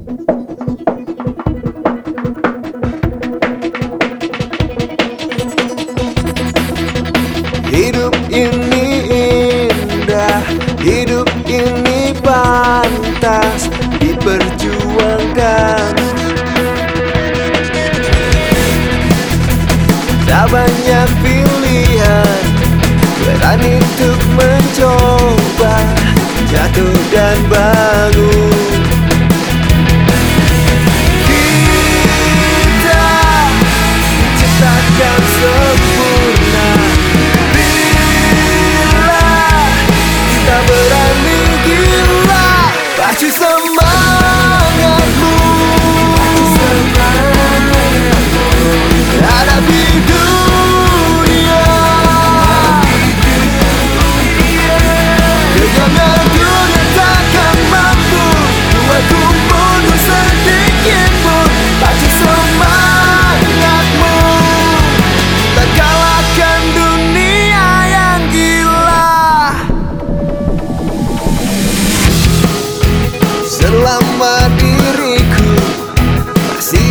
Hidup ini indah Hidup ini pantas Diperjuangkan. Tak banyak pilihan Berani untuk mencoba Jatuh dan bangun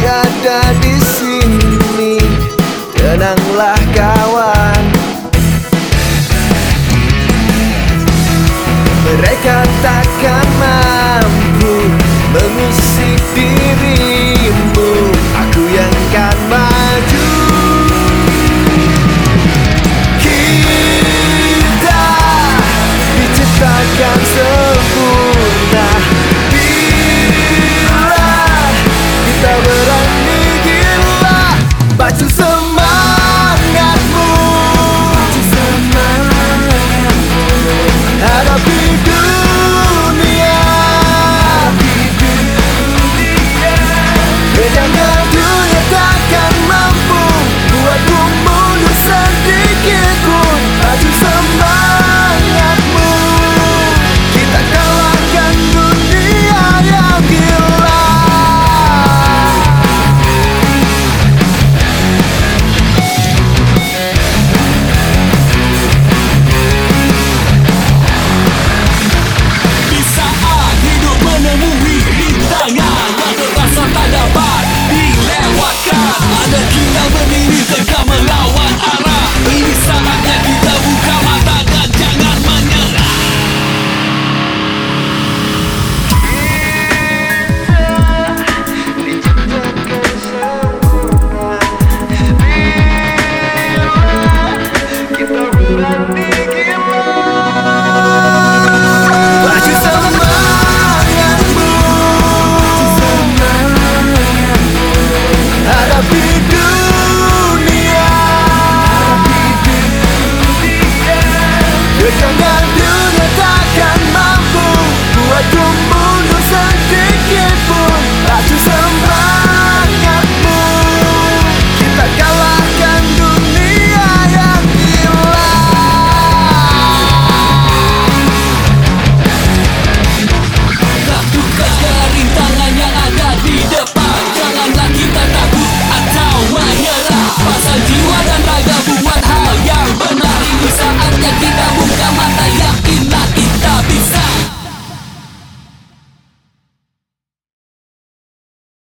ada di sini. Tenanglah kawan